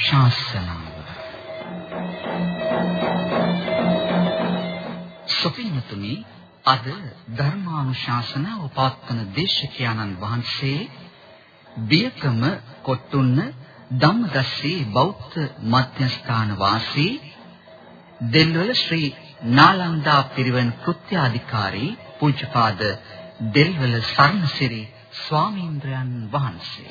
ධර්මානුශාසනාව සොපිනතුනි අද ධර්මානුශාසනාව පවත්වන දේශකයන්න් වහන්සේ බියකම කොට්ටුන්න ධම්මදස්සී බෞද්ධ මධ්‍යස්ථාන වාසී දෙල්වල ශ්‍රී නාලන්දා පිරිවෙන් කෘත්‍යාධිකාරී පූජ්‍යපාද දෙල්වල සරණසිරි ස්වාමීන්ද්‍රයන් වහන්සේ.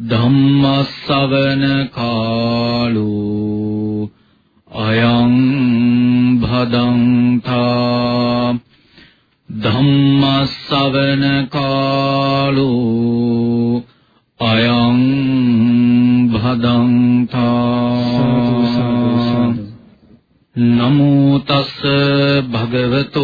ධම්මස්සවන කාලෝ අයං භදංතා ධම්මස්සවන කාලෝ අයං භදංතා නමෝ තස් භගවතෝ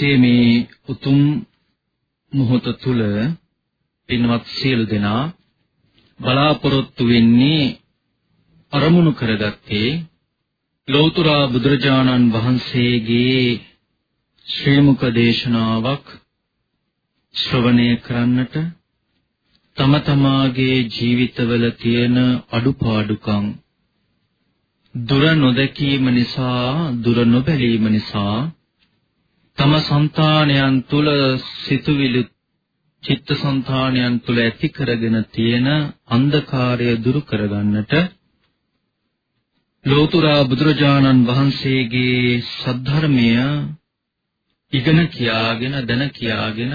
අද දවසේ මේ උතුම් මොහොත තුල පින්වත් සියලු දෙනා බලාපොරොත්තු වෙන්නේ අරමුණු කරගත්තේ ලෞතර බුදුරජාණන් වහන්සේගේ ශ්‍රී මුක දේශනාවක් ශ්‍රවණය කරන්නට තම තමාගේ ජීවිතවල තියෙන අඩුපාඩුකම් දුර නොදැකීම නිසා දුර නොබැලීම නිසා තම సంతානයන් තුල සිතුවිලි චිත්තසංතානයන් තුල ඇති කරගෙන තියෙන අන්ධකාරය දුරු කරගන්නට ලෝතුරා බුදුරජාණන් වහන්සේගේ සද්ධර්මය ඉගෙන කියාගෙන දැන කියාගෙන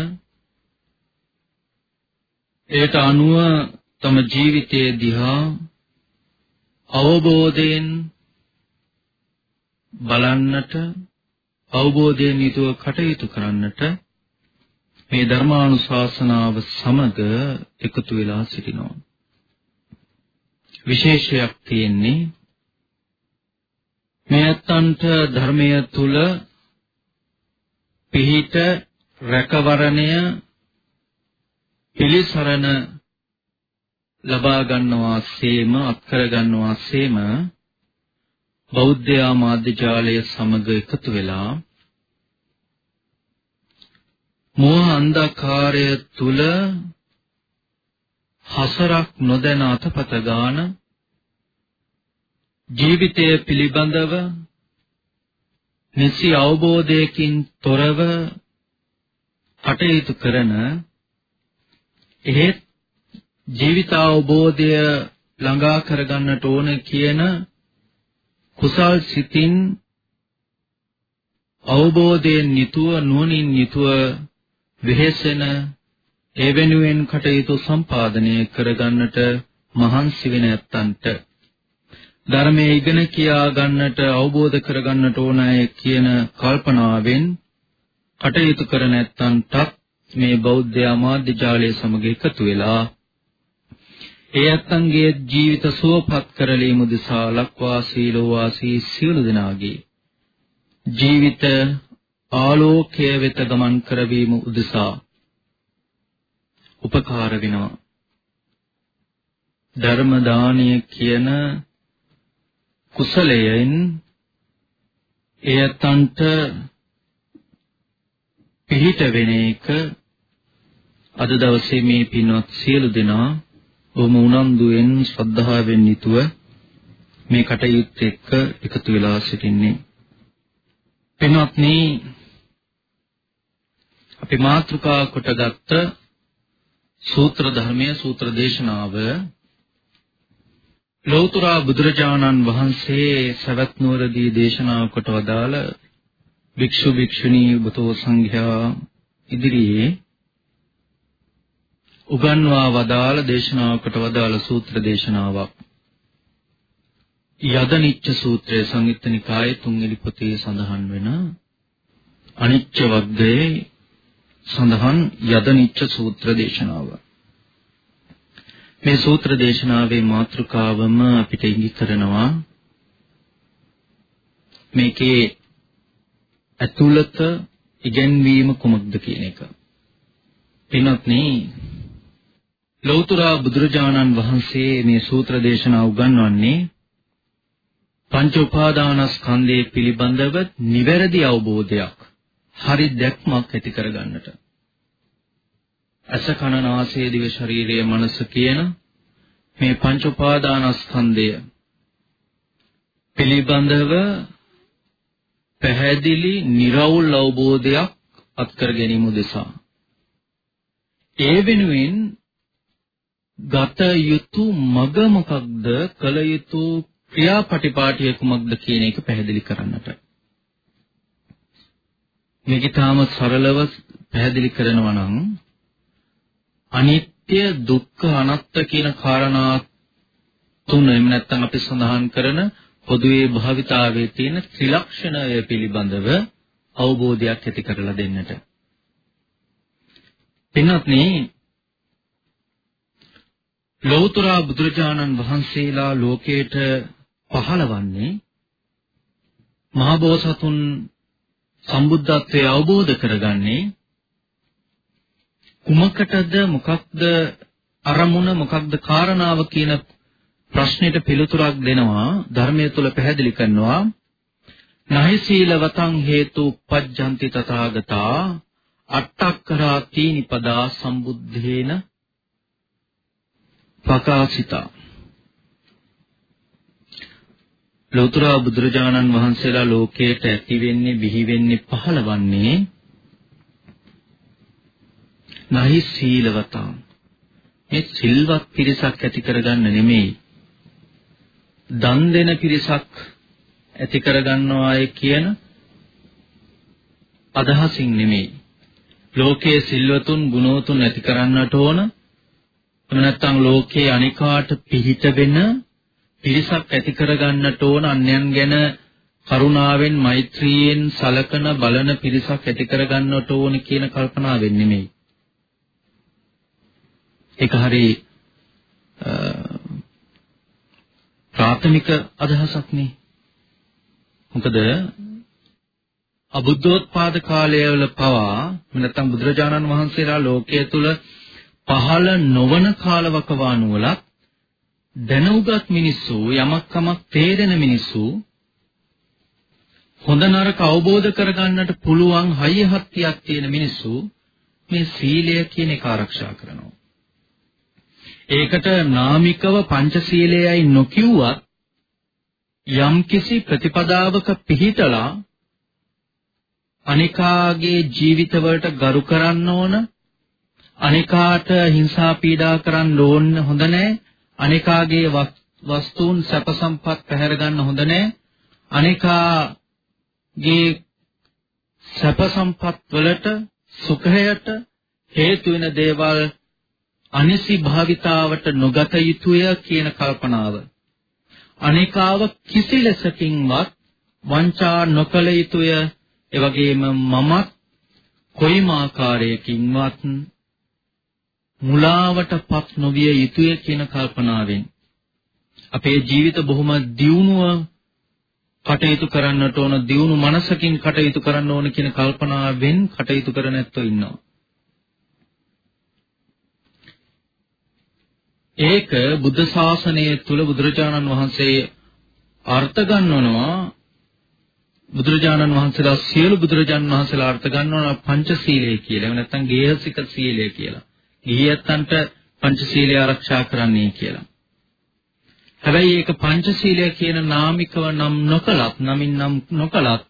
ඒට අනුව තම ජීවිතයේ දිහා අවබෝධයෙන් බලන්නට අවබෝධයෙන් යුතුව කටයුතු කරන්නට මේ ධර්මානුශාසනාව සමග එකතු වෙලා සිටිනවා. විශේෂයක් තියෙන්නේ මේ අත්තන්ට ධර්මය තුල පිහිට රැකවරණය පිළිසරණ ලබා ගන්නවා සේම අත්කර ගන්නවා සේම බෞද්ධ ආමාත්‍ය ජාලය සමග එකතු වෙලා මෝහ අන්ධකාරය තුල හසරක් නොදැන අතපත ගාන ජීවිතය පිළිබඳව නිසි අවබෝධයකින් තොරව කටයුතු කරන එහෙත් ජීවිත අවබෝධය ළඟා කරගන්නට ඕන කියන කුසල් සිතින් අවබෝධයෙන් යුතුව නුවණින් යුතුව වෙහෙසෙන ඒ වෙනුවෙන් කටයුතු සම්පාදනය කරගන්නට මහන්සි වෙන ඇත්තන්ට. ධර්මයේ ඉගෙන කියා ගන්නට අවබෝධ කරගන්නට ඕනෑ කියන කල්පනාවෙන් කටයුතු කරන ඇත්තන්ටත් මේ බෞද්ධ ආමාද්‍ය ජාලය සමග එකතු වෙලා ඒ ඇත්තන්ගේ ජීවිත සුවපත් කරලීම උදෙසා ලක්වාසී ලෝවාසී සියලු දෙනාගේ ජීවිත ආලෝකය වෙත ගමන් කරවීම උදෙසා උපකාර වෙනවා ධර්ම දානය කියන කුසලයෙන් එයතන්ට පිහිට වෙන එක අද දවසේ මේ පින්වත් සියලු දෙනා බොහොම උනන්දුවෙන් ශ්‍රද්ධාවෙන් යුතුව මේ කටයුත්ත එක්ක එකතු වෙලා සිටින්නේ. පින්වත්නි අපි මාතෘකා කොටගත්ත සූත්‍ර ධර්මයේ සූත්‍ර දේශනාව ලෞතර බුදුරජාණන් වහන්සේ සවැත් නුවරදී දේශනා කොට වදාළ භික්ෂු භික්ෂුණී බතෝ සංඝයා ඉදිරියේ උගන්වා වදාළ දේශනාවකට වදාළ සූත්‍ර දේශනාවක්. යදනිච්ච සූත්‍රය සංයුත්ත නිකායේ තුන්වෙනි පොතේ සඳහන් වෙන අනිච්ච වග්ගයේ සඳහන් යදනිච්ච සූත්‍ර දේශනාව. මේ සූත්‍ර දේශනාවේ මාතෘකාවම අපිට ඉඟි කරනවා මේකේ ඇතුළත ඉගැන්වීම කුමක්ද කියන එක. පින්වත්නි ලෞතර බුදුරජාණන් වහන්සේ මේ සූත්‍ර දේශනාව උගන්වන්නේ පංච උපාදානස්කන්ධය පිළිබඳව නිවැරදි අවබෝධයක් හරි දැක්මක් ඇති කරගන්නට. අස කන නාසය දිව ශරීරය මනස කියන මේ පංච උපාදානස්කන්ධය පිළිබඳව පැහැදිලි निराවුල් අවබෝධයක් අත්කර ගැනීම උදෙසා. ඒ වෙනුවෙන් ගත යුතු මග මොකක්ද? කළ යුතු ක්‍රියාපටිපාටිය කුමක්ද කියන එක පැහැදිලි කරන්නට මේක තාම සරලව පැහැදිලි කරනවා නම් අනිත්‍ය දුක්ඛ අනාත්ත කියන කාරණා තුන එහෙම නැත්නම් අපි සඳහන් කරන පොදුවේ භාවිතාවේ තියෙන ත්‍රිලක්ෂණය පිළිබඳව අවබෝධයක් ඇති කරලා දෙන්නට. පින්වත්නි ලෞතර බුදුරජාණන් වහන්සේලා ලෝකයට පහළවන්නේ මහබෝසතුන් සම්බුද්ධත්වයේ අවබෝධ කරගන්නේ කුමකටද මොකක්ද අරමුණ මොකක්ද කාරණාව කියන ප්‍රශ්නෙට පිළිතුරක් දෙනවා ධර්මයේ තුල පැහැදිලි කරනවා. නහි සීලවතං හේතු උපජ්ජಂತಿ තථාගතා අට්ඨක්කරා තීනිපදා සම්බුද්ධේන ප්‍රකාශිතා. ලෝතර බුදුරජාණන් වහන්සේලා ලෝකයට ඇති වෙන්නේ බිහි වෙන්නේ පහළවන්නේ නහි සීලවතා මේ සිල්වත් පිරිසක් ඇති කරගන්න නෙමෙයි. දන් දෙන පිරිසක් ඇති කරගන්නවාය කියන අදහසින් නෙමෙයි. ලෝකයේ සිල්වතුන් ගුණවතුන් ඇති කරන්නට ඕන. එහෙම නැත්නම් ලෝකයේ අනිකාට පිහිට වෙන පිරිසක් ඇති කරගන්නට ඕන අන්යන් ගැන කරුණාවෙන් මෛත්‍රියෙන් සලකන බලන පිරිසක් ඇති කරගන්නට ඕන කියන කල්පනාවෙන් නෙමෙයි ඒක හරි ප්‍රාථමික අදහසක් නේ. මොකද අබුද්ධෝත්පාද කාලයවල පවා නැත්නම් බුදුරජාණන් වහන්සේලා ලෝකයේ තුල පහළ නොවන කාලවකවානු වලත් දැනුගත් මිනිස්සු යමක් කමක් තේරෙන මිනිස්සු හොඳ නරක අවබෝධ කරගන්නට පුළුවන් හයිය හත්තියක් තියෙන මිනිස්සු මේ සීලය කියන එක ආරක්ෂා කරනවා. ඒකට නාමිකව පංචශීලයයි නොකියුවත් යම්කිසි ප්‍රතිපදාවක පිහිටලා අනිකාගේ ජීවිතවලට ගරු කරන්න ඕන අනිකාට හිංසා පීඩා කරන්න ඕන හොඳ නැහැ අනිකාගේ වස්තුන් සැප සම්පත් පැහැර ගන්න හොඳ නැහැ අනිකාගේ සැප සම්පත් වලට සුඛයට හේතු වෙන දේවල් අනිසි භාවිතාවට නොගත යුතුය කියන කල්පනාව. අනිකාව කිසි ලෙසකින්වත් වංචා නොකළ යුතුය. එවැගේම මමත් කොයිම ආකාරයකින්වත් මුලාවටපත් නොවිය යුතුය කියන කල්පනාවෙන් අපේ ජීවිත බොහොම දියුණුව කටයුතු කරන්නට ඕන දියුණු මනසකින් කටයුතු කරන්න ඕන කියන කල්පනාවෙන් කටයුතු කර නැත්තෝ ඉන්නවා ඒක බුද්ධ ශාසනය තුල බුදුරජාණන් වහන්සේ අර්ථ ගන්නවනවා බුදුරජාණන් වහන්සේලා සියලු බුදුරජාණන් වහන්සේලා අර්ථ ගන්නවනවා පංචශීලයේ කියලා. එහෙම නැත්නම් ගේහසික සීලය කියලා. ගිහියත්තන්ට පංචශීලය ආරක්ෂා කරන්නේ කියලා. හැබැයි ඒක පංචශීලය කියන නාමිකව නම් නොකලත් නමින් නම් නොකලත්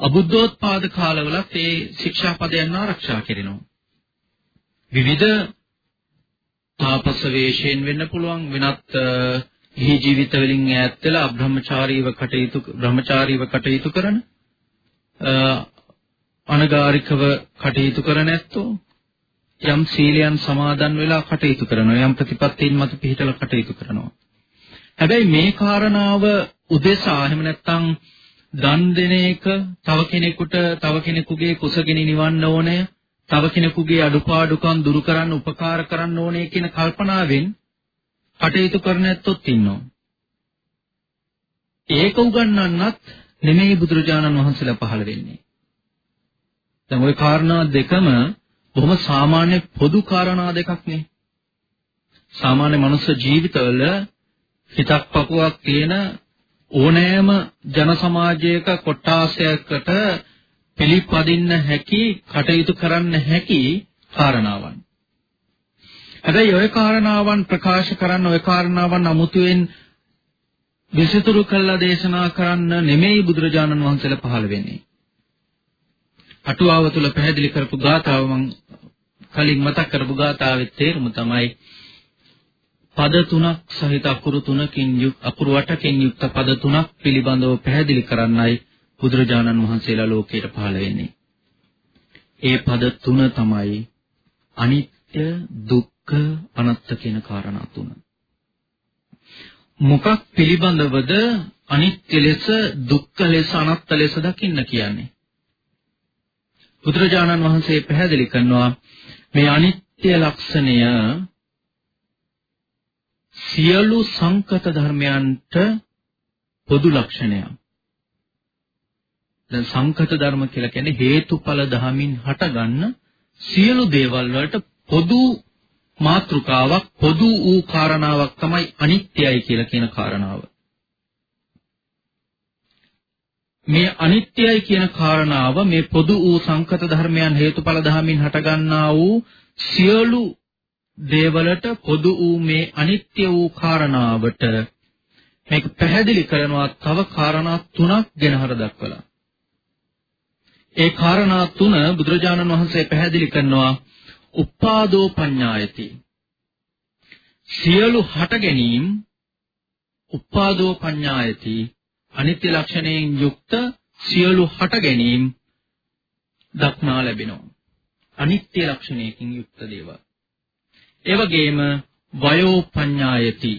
අබුද්ධෝත්පාද කාලවලත් ඒ ශික්ෂාපදයන් ආරක්ෂා කරනවා. විවිධ තාපස වේශයෙන් වෙන්න පුළුවන් වෙනත් ගිහි ජීවිත වලින් ඈත් වෙලා අබ්‍රහ්මචාරීව කටයුතු බ්‍රහ්මචාරීව කටයුතු කරන අනගාരികව කටයුතු කරන ඇත්තෝ යම් සීලයන් සමාදන් වෙලා කටයුතු කරනවා යම් ප්‍රතිපත්තීන් මත පිළිහිටලා කටයුතු කරනවා හැබැයි මේ කාරණාව උදෙසා එහෙම නැත්නම් දන් දෙන එක තව කෙනෙකුට තව කෙනෙකුගේ කුසගිනි නිවන්න ඕනේ තව කෙනෙකුගේ අඩුපාඩුකම් දුරු කරන්න උපකාර කරන්න ඕනේ කියන කල්පනාවෙන් කටයුතු කරන ඇත්තොත් ඉන්නවා. ඒක උගන්වන්නත් නෙමෙයි බුදුරජාණන් වහන්සේලා පහළ වෙන්නේ. දැන් ওই කාරණා දෙකම බොහොම සාමාන්‍ය පොදු කාරණා දෙකක් නේ. සාමාන්‍ය මනුස්ස ජීවිතවල හිතක් පපුවක් තියෙන ඕනෑම ජන සමාජයක කොට්ටාසයකට පිළිපදින්න හැකි කටයුතු කරන්න හැකි කාරණාවන්. හැබැයි ওই කාරණාවන් ප්‍රකාශ කරන්න ওই කාරණාවන් අමුතුවෙන් විසිතුරු කළා දේශනා කරන්න නෙමෙයි බුදුරජාණන් වහන්සේලා පහළ වෙන්නේ. අටුවාව තුල පැහැදිලි කරපු ගාථාව මම කලින් මතක් කරපු ගාථාවේ තේරුම තමයි පද තුනක් සහිත අකුරු තුනකින් යුක් අකුරු අටකින් යුක්ත පද තුනක් පිළිබඳව පැහැදිලි කරන්නයි බුදුරජාණන් වහන්සේලා ලෝකයට පහළ වෙන්නේ. ඒ පද තුන තමයි අනිත්‍ය, දුක්ඛ, අනාත්ත කියන කාරණා තුන. මොකක් පිළිබඳවද අනිත්‍ය ලෙස, දුක්ඛ ලෙස, අනාත්ත ලෙස දකින්න කියන්නේ? බුදුරජාණන් වහන්සේ පැහැදිලි කරනවා මේ අනිත්‍ය ලක්ෂණය සියලු සංකත ධර්මයන්ට පොදු ලක්ෂණයක්. දැන් සංකත ධර්ම කියලා කියන්නේ හේතුඵල ධමින් හටගන්න සියලු දේවල් වලට පොදු මාත්‍රකාවක් පොදු වූ කාරණාවක් තමයි අනිත්‍යයි කියලා කියන කාරණාව. මේ අනිත්‍යයි කියන කාරණාව මේ පොදු වූ සංකත ධර්මයන් හේතුඵල ධමින් හටගන්නා වූ සියලු දේවලට පොදු වූ මේ අනිත්‍ය වූ කාරණාවට මේක පැහැදිලි කරනවා තව කාරණා තුනක් ගැන හර දක්වලා. ඒ කාරණා තුන බුදුරජාණන් වහන්සේ පැහැදිලි කරනවා උපාදෝ පඤ්ඤායති සියලු හට ගැනීම උපාදෝ පඤ්ඤායති අනිත්‍ය ලක්ෂණයෙන් යුක්ත සියලු හට ගැනීම දක්නා ලැබෙනවා. අනිත්‍ය ලක්ෂණයකින් යුක්ත දේවල්. ඒ වගේම වයෝ පඤ්ඤායති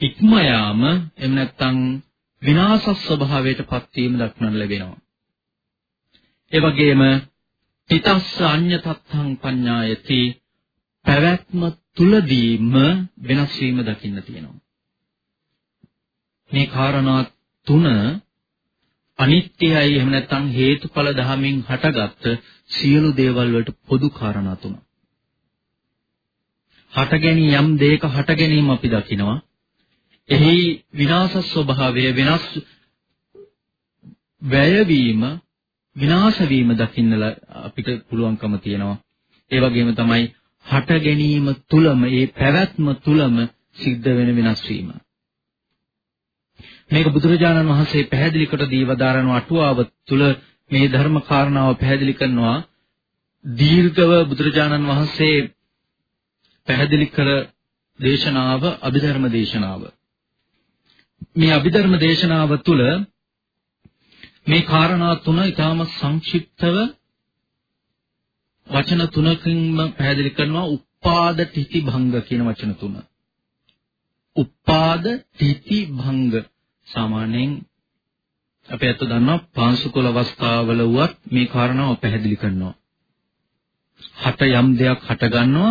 ඉක්ම යාම එහෙම නැත්නම් විනාශ ස්වභාවයට පත්වීම දක්නට ලැබෙනවා. ඒ වගේම තිතස්ස අඤ්ඤතත්තං පඤ්ඤායති. පැවැත්ම තුලදීම වෙනස් වීම දකින්න තියෙනවා. මේ කාරණා තුන අනිත්‍යයි එහෙම නැත්නම් හේතුඵල ධමයෙන් හටගත්ත සියලු දේවල් වලට පොදු කාරණා තුන. හට ගැනීම යම් දෙයක හට ගැනීම අපි දකිනවා. එහි විනාශ ස්වභාවය වෙනස් වැයවීම විනාශ වීම දකින්න අපිට පුළුවන්කම තියෙනවා. ඒ වගේම තමයි හට ගැනීම තුලම ඒ පැවැත්ම තුලම සිද්ධ වෙන වෙනස් වීම. මේක බුදුරජාණන් වහන්සේ පැහැදිලි කොට දීවදාරන අටුවාව තුල මේ ධර්ම කාරණාව පැහැදිලි කරනවා දීර්ඝව බුදුරජාණන් වහන්සේ පැහැදිලි කර දේශනාව අභිධර්ම දේශනාව. මේ අභිධර්ම දේශනාව තුළ මේ කාරණා තුන ඊටාම සංක්ෂිප්තව වචන තුනකින්ම පැහැදිලි කරනවා උපාද තිති භංග කියන වචන තුන. උපාද තිති භංග සාමාන්‍යයෙන් අපි අත දන්නවා පාංශුකුල අවස්ථාවල වුවත් මේ කාරණාව පැහැදිලි කරනවා. හට යම් දෙයක් හට ගන්නවා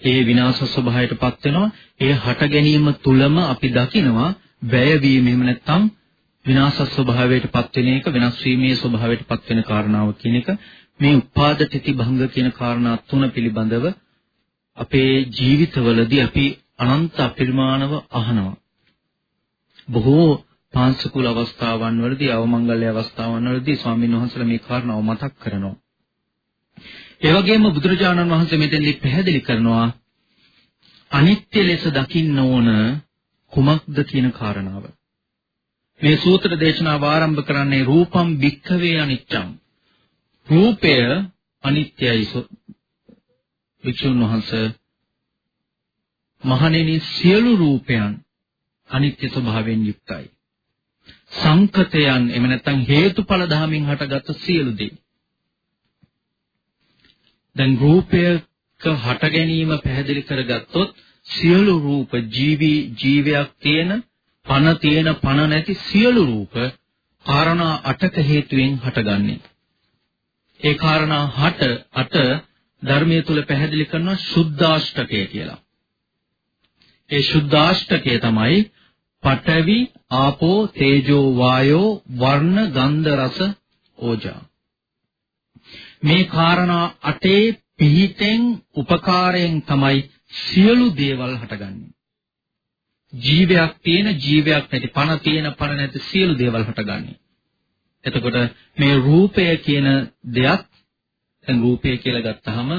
ඒ විනාශ ස්වභාවයටපත් වෙනවා ඒ හට ගැනීම තුලම අපි දකිනවා වැය වීම එහෙම නැත්නම් විනාශ ස්වභාවයට පත් වෙන එක වෙනස් වීමේ ස්වභාවයට පත් වෙන කාරණාව කියන එක මේ උපාද තිති භංග කියන කාරණා තුන පිළිබඳව අපේ ජීවිතවලදී අපි අනන්ත අපරිමාණව අහනවා. බොහෝ පාංශකුල අවස්ථාවන් වලදී අවමංගල්‍ය අවස්ථාවන් වලදී ස්වාමීන් වහන්සේලා මේ කාරණාව මතක් කරනවා. ඒ වගේම බුදුරජාණන් වහන්සේ මෙතෙන්දී පැහැදිලි කරනවා අනිත්‍ය ලෙස දකින්න ඕන කුමක්ද කියන කාරණාව. මේ සූත්‍ර දේශනාව ආරම්භ කරන්නේ රූපම් භික්ඛවේ අනිච්චං. රූපය අනිත්‍යයි වික්ෂුන් වහන්සේ මහණෙනි සියලු රූපයන් අනිත්‍ය ස්වභාවයෙන් යුක්තයි. සංකතයන් එමෙ නැත්නම් හේතුඵල ධාමින් හටගත් සියලු දේ. දැන් රූපයක හට ගැනීම පැහැදිලි කරගත්තොත් සියලු රූප ජීවි ජීවයක් තියෙන පණ තියෙන පණ නැති සියලු රූප කාරණා 8ක හේතුවෙන් හටගන්නේ. ඒ කාරණා 8 8 ධර්මයේ තුල පැහැදිලි කරනවා සුද්ධාෂ්ටකය කියලා. ඒ සුද්ධාෂ්ටකය තමයි පඨවි, ආපෝ, තේජෝ, වායෝ, වර්ණ, ගන්ධ, රස, ඕජා. මේ කාරණා අටේ පිහිටෙන් උපකාරයෙන් තමයි සියලු දේවල් හටගන්නේ. ජීවයක් තියෙන ජීවයක් නැති පණ තියෙන පණ නැති සියලු දේවල් හටගන්නේ. එතකොට මේ රූපය කියන දෙයක් දැන් රූපය කියලා ගත්තාම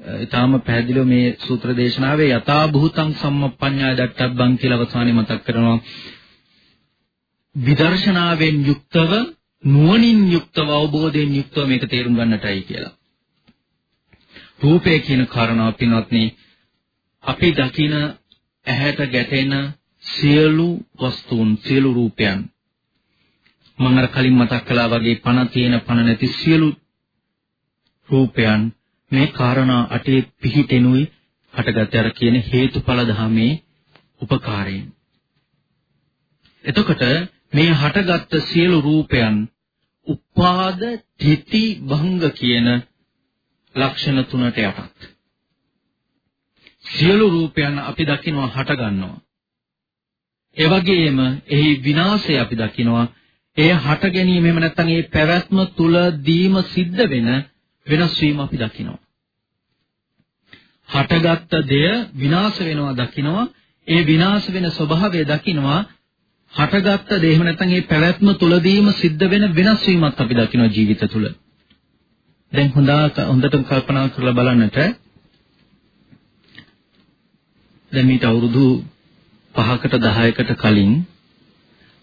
ඊටාම පැහැදිලිව මේ සූත්‍ර දේශනාවේ යථා භූතං සම්මප්පඤ්ඤාය දට්ඨබ්බං කියලා අවසානයේ මතක් කරනවා විදර්ශනාවෙන් යුක්තව නුවණින් යුක්තව අවබෝධයෙන් යුක්තව මේක තේරුම් ගන්නටයි කියලා. රූපය කියන කාරණාව පින්වත්නි අපි දකින ඇහැට ගැටෙන සියලු වස්තුන් සියලු රූපයන් මම අර කලින් මතක් කළා වගේ පණ තියෙන පණ නැති සියලු රූපයන් මේ කාරණා අටේ පිහිටෙනුයි හටගත් අර කියන හේතුඵල ධමේ උපකාරයෙන්. එතකොට මේ හටගත් සියලු රූපයන් උපාද තිති භංග කියන ලක්ෂණ තුනට යටත්. සියලු රූපයන් අපි දකිනවා හට ගන්නවා. ඒ වගේම එහි විනාශය අපි දකිනවා. ඒ හට ගැනීම එහෙම නැත්නම් ඒ පැවැත්ම තුලදීම සිද්ධ වෙන වෙනස් වීම අපි දකිනවා. හටගත්ත දෙය විනාශ වෙනවා දකිනවා. ඒ විනාශ වෙන ස්වභාවය දකිනවා. හටගත්ත දේ එහෙම නැත්නම් ඒ පැවැත්ම තුලදීම සිද්ධ වෙන වෙනස් වීමක් අපි දකිනවා ජීවිත තුල. දැන් හොඳට හොඳටම කල්පනා කරලා බලන්නට දැන් මේට අවුරුදු 5කට 10කට කලින්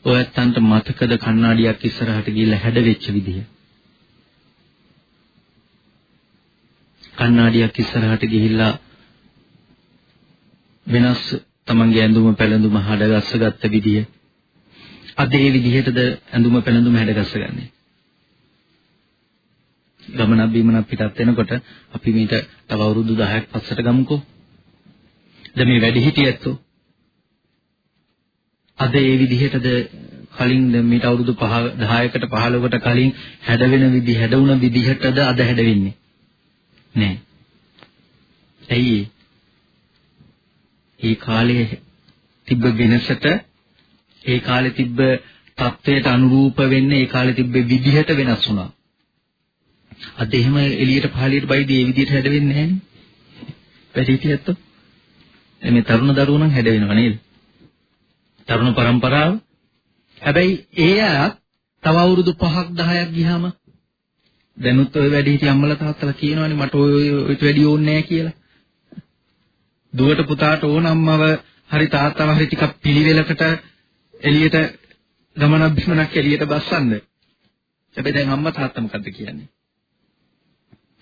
ඔයත්තන්ට මතකද කණ්ණාඩියක් ඉස්සරහට ගිහිල්ලා හැඩ වෙච්ච විදිය? කණ්ණාඩියක් ඉස්සරහට ගිහිල්ලා වෙනස් තමන්ගේ ඇඳුම පැළඳුම හඩගස්ස ගත්ත විදිය. අද ඒ විදිහටද ඇඳුම පැළඳුම හැඩගස්සගන්නේ? ගමනක් බීමනක් පිටත් වෙනකොට අපි මේක තව අවුරුදු 10ක් පස්සට ගමුකෝ. දැන් මේ වැඩි හිටියැත්තෝ? අද ඒ විදිහටද කලින් දැන් මේට අවුරුදු 5 10කට 15කට කලින් හැඩ වෙන විදි හැඩ වුණ විදිහටද අද හැඩ වෙන්නේ නෑ. ඇයි ඒ කාලයේ තිබ්බ වෙනසට ඒ කාලේ තිබ්බ தත්වයට අනුරූප වෙන්න ඒ කාලේ තිබ්බ විදිහට වෙනස් වුණා. අද එහෙම එළියට පහළියට බයිද ඒ විදිහට හැඩ වෙන්නේ නැහනේ. පැටිතියත් මේ තරුණ දරුවෝ නම් හැඩ වෙනව නේද? තරුණ පරම්පරාව. හැබැයි ඒ අය තව අවුරුදු 5ක් 10ක් ගියාම දැනුත් ඔය වැඩි හිටි අම්මලා තාත්තලා කියනවානේ මට ඔය ඔයිට වැඩි ඕනේ නැහැ කියලා. දුවට පුතාට ඕන අම්මව හරි තාත්තව හරි ටිකක් පිළිවෙලකට එළියට ගමනක් බිමනක් එළියට බස්සන්න. හැබැයි දැන් අම්මා තාත්තා මොකද්ද කියන්නේ?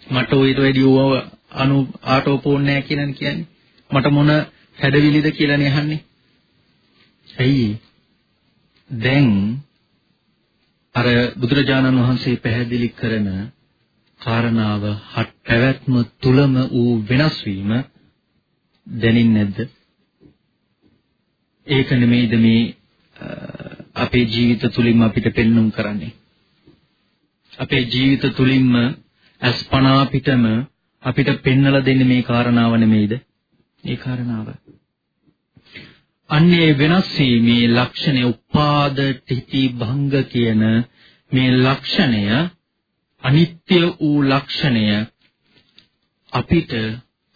මට ඔයිට වැඩි ඕව අනු ආටෝ ඕනේ නැහැ කියලානේ කියන්නේ. මට මොන හැඩවිලිද කියලානේ අහන්නේ. ඇයි? දැන් අර බුදුරජාණන් වහන්සේ පැහැදිලි කරන කාරණාව හත් පැවැත්ම තුලම ඌ වෙනස් වීම දැනින්නේ නැද්ද? ඒක නෙමෙයිද මේ අපේ ජීවිත තුලින්ම අපිට පෙන්눔 කරන්නේ. අපේ ජීවිත තුලින්ම අස්පනා පිටම අපිට පෙන්වලා දෙන්නේ මේ කාරණාව නෙමෙයිද? ඒ කාරණාව. අන්නේ වෙනස් වීමේ ලක්ෂණය උපාද තිති භංග කියන මේ ලක්ෂණය අනිත්‍ය වූ ලක්ෂණය අපිට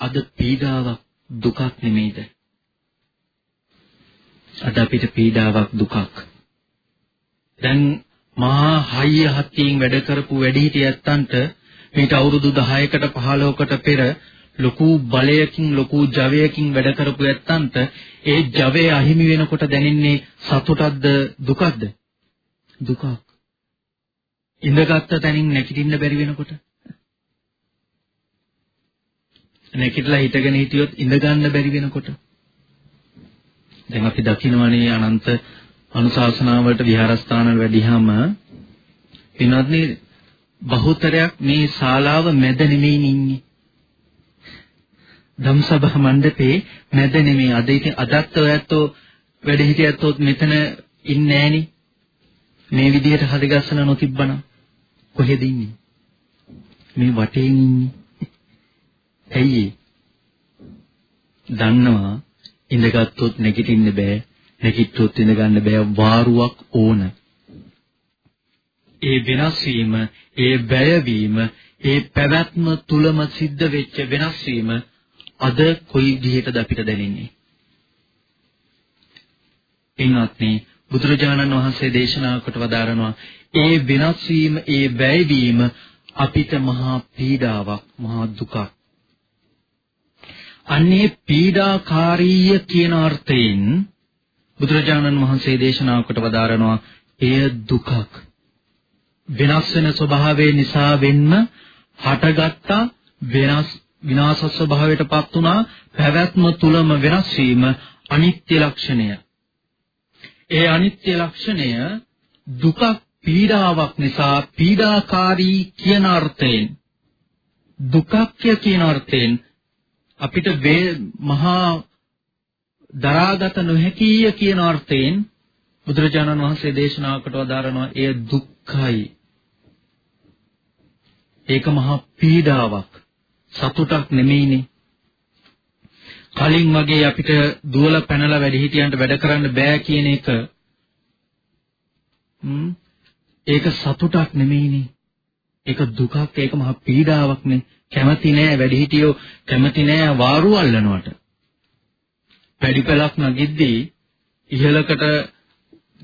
අද පීඩාවක් දුකක් නෙමෙයිද? අද අපිට පීඩාවක් දුකක්. දැන් මහා හයිය හත්තියෙන් වැඩ කරපු වැඩිහිටියත්තන්ට මේට අවුරුදු 10කට 15කට පෙර ලොකු බලයකින් ලොකු ජවයකින් වැඩ කරපු ඇත්තන්ට ඒ ජවය අහිමි වෙනකොට දැනෙන්නේ සතුටක්ද දුකක්ද? දුකක්. ඉඳගත්ත තැනින් නැගිටින්න බැරි වෙනකොට නැගිටලා හිටගෙන හිටියොත් ඉඳ ගන්න බැරි වෙනකොට දැන් අපි දකින්නවනේ අනන්ත අනුශාසනාවලට විහාරස්ථාන වැඩිහම පින්වත්නි බහුතරයක් මේ ශාලාව මැද නෙමෙයි ඉන්නේ ධම්සභා මණ්ඩපේ මැද නෙමෙයි අද ඉතින් අදත් ඔයත්ෝ වැඩ හිටියත්ොත් මෙතන ඉන්නේ නෑනේ මේ විදිහට හදිගස්සන නොතිබ්බනම් කොහෙද ඉන්නේ? මේ වටේ ඉන්නේ. ඇයි දන්නවා ඉඳගත්තුත් නැගිටින්න බෑ නැගිට්ටොත් ඉඳ ගන්න බෑ වාරුවක් ඕන. ඒ වෙනස් වීම ඒ බය වීම ඒ පැවැත්ම තුලම සිද්ධ වෙච්ච වෙනස් වීම අද කොයි විදිහටද අපිට දැනෙන්නේ? එන්නත්නේ බුදුරජාණන් වහන්සේ දේශනා කොට වදාරනවා ඒ වෙනස් වීම ඒ බය වීම අපිට මහා පීඩාවක් මහා දුකක්. අන්නේ පීඩාකාරීය කියන අර්ථයෙන් බුදුරජාණන් වහන්සේ දේශනා කොට වදාරනවා එය දුකක්. වෙනස් වෙන ස්වභාවය නිසා වෙන්න හටගත්ත වෙනස් විනාශ ස්වභාවයටපත් වුණා පැවැත්ම තුලම වෙනස් වීම අනිත්‍ය ලක්ෂණය ඒ අනිත්‍ය ලක්ෂණය දුක පීඩාවක් නිසා පීඩාකාරී කියන අර්ථයෙන් දුකක්ය කියන අර්ථයෙන් අපිට මහා දරාගත නොහැකිය කියන අර්ථයෙන් බුදුරජාණන් වහන්සේ දේශනා කොට වදාරනවා එය දුක්ඛයි. ඒක මහා පීඩාවක්. සතුටක් නෙමෙයිනේ. කලින් වගේ අපිට දුවල පැනලා වැඩිහිටියන්ට වැඩ කරන්න බෑ කියන එක ඒක සතුටක් නෙමෙයිනේ. ඒක දුකක් ඒක මහා පීඩාවක්නේ. කැමති නෑ වැඩිහිටියෝ කැමති නෑ වාරු අල්ලනවට. පැඩිපලක් නගිද්දී ඉහළකට